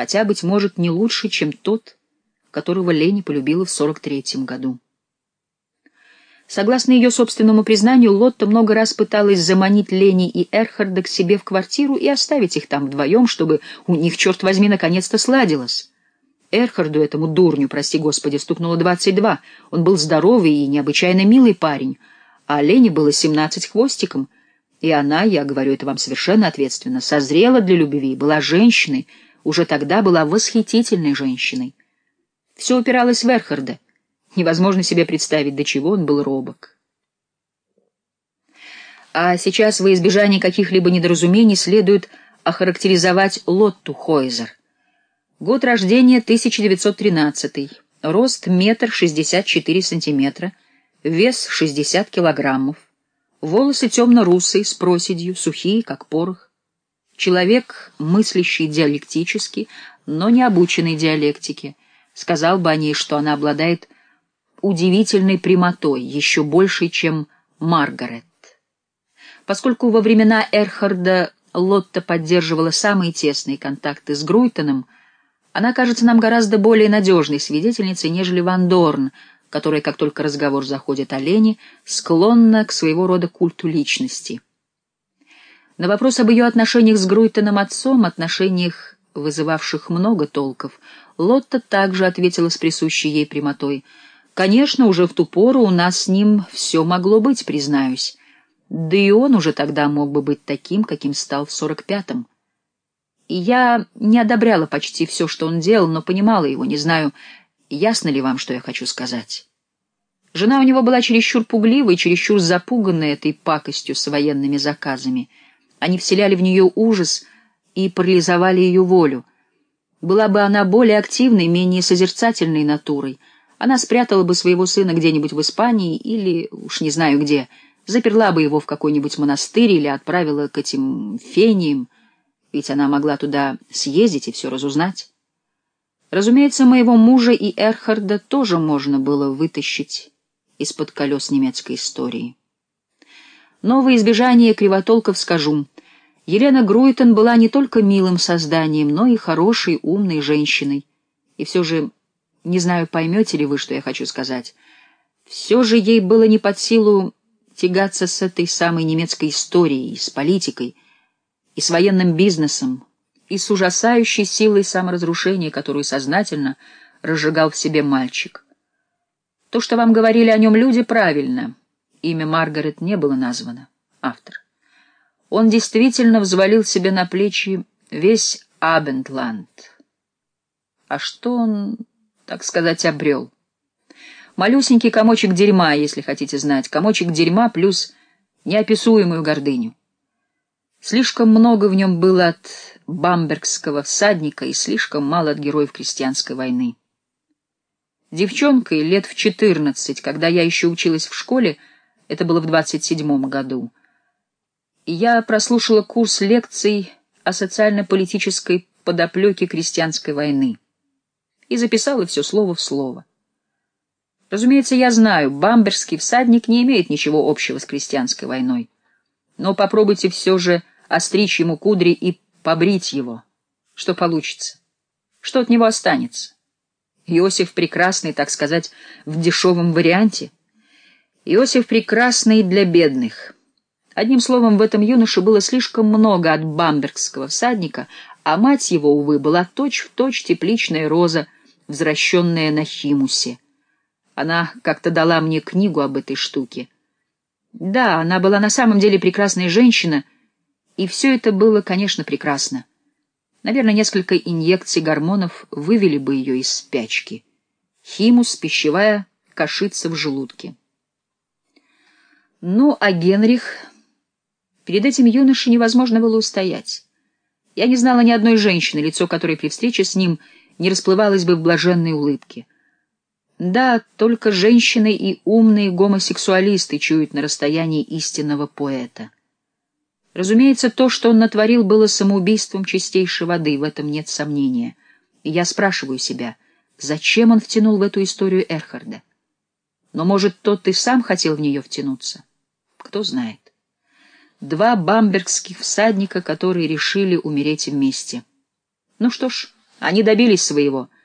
хотя, быть может, не лучше, чем тот, которого Лени полюбила в 43-м году. Согласно ее собственному признанию, Лотта много раз пыталась заманить Лени и Эрхарда к себе в квартиру и оставить их там вдвоем, чтобы у них, черт возьми, наконец-то сладилось. Эрхарду, этому дурню, прости господи, стукнуло двадцать два. Он был здоровый и необычайно милый парень, а Лене было семнадцать хвостиком. И она, я говорю это вам совершенно ответственно, созрела для любви, была женщиной, уже тогда была восхитительной женщиной. Все упиралось в Эрхарда. Невозможно себе представить, до чего он был робок. А сейчас, во избежание каких-либо недоразумений, следует охарактеризовать Лотту Хойзер. Год рождения 1913, рост метр шестьдесят четыре сантиметра, вес шестьдесят килограммов, волосы темно-русые, с проседью, сухие, как порох. Человек, мыслящий диалектически, но не обученный диалектике, сказал бы о ней, что она обладает удивительной прямотой, еще большей, чем Маргарет. Поскольку во времена Эрхарда Лотта поддерживала самые тесные контакты с Груйтоном, она кажется нам гораздо более надежной свидетельницей, нежели Ван Дорн, которая, как только разговор заходит о Лене, склонна к своего рода культу личности. На вопрос об ее отношениях с Груйтоном отцом, отношениях, вызывавших много толков, Лотта также ответила с присущей ей прямотой — Конечно, уже в ту пору у нас с ним все могло быть, признаюсь. Да и он уже тогда мог бы быть таким, каким стал в сорок пятом. Я не одобряла почти все, что он делал, но понимала его, не знаю, ясно ли вам, что я хочу сказать. Жена у него была чересчур пугливой, чересчур запуганной этой пакостью с военными заказами. Они вселяли в нее ужас и парализовали ее волю. Была бы она более активной, менее созерцательной натурой — она спрятала бы своего сына где-нибудь в Испании или, уж не знаю где, заперла бы его в какой-нибудь монастырь или отправила к этим фениям, ведь она могла туда съездить и все разузнать. Разумеется, моего мужа и Эрхарда тоже можно было вытащить из-под колес немецкой истории. Но во избежание кривотолков скажу, Елена Груйтон была не только милым созданием, но и хорошей, умной женщиной, и все же не знаю, поймете ли вы, что я хочу сказать. Все же ей было не под силу тягаться с этой самой немецкой историей, с политикой, и с военным бизнесом, и с ужасающей силой саморазрушения, которую сознательно разжигал в себе мальчик. То, что вам говорили о нем люди, правильно. Имя Маргарет не было названо. Автор. Он действительно взвалил себе на плечи весь Абендланд. А что он так сказать, обрел. Малюсенький комочек дерьма, если хотите знать, комочек дерьма плюс неописуемую гордыню. Слишком много в нем было от бамбергского всадника и слишком мало от героев крестьянской войны. Девчонкой лет в четырнадцать, когда я еще училась в школе, это было в двадцать седьмом году, я прослушала курс лекций о социально-политической подоплеке крестьянской войны и записала все слово в слово. Разумеется, я знаю, бамберский всадник не имеет ничего общего с крестьянской войной. Но попробуйте все же остричь ему кудри и побрить его. Что получится? Что от него останется? Иосиф Прекрасный, так сказать, в дешевом варианте. Иосиф Прекрасный для бедных. Одним словом, в этом юноше было слишком много от бамбергского всадника, а мать его, увы, была точь-в-точь точь тепличная роза — возвращенная на Химусе. Она как-то дала мне книгу об этой штуке. Да, она была на самом деле прекрасная женщина, и все это было, конечно, прекрасно. Наверное, несколько инъекций гормонов вывели бы ее из спячки. Химус — пищевая кашица в желудке. Ну, а Генрих... Перед этим юношей невозможно было устоять. Я не знала ни одной женщины, лицо которой при встрече с ним — не расплывалась бы в блаженной улыбке. Да, только женщины и умные гомосексуалисты чуют на расстоянии истинного поэта. Разумеется, то, что он натворил, было самоубийством чистейшей воды, в этом нет сомнения. И я спрашиваю себя, зачем он втянул в эту историю Эрхарда? Но, может, тот и сам хотел в нее втянуться? Кто знает. Два бамбергских всадника, которые решили умереть вместе. Ну что ж, Они добились своего —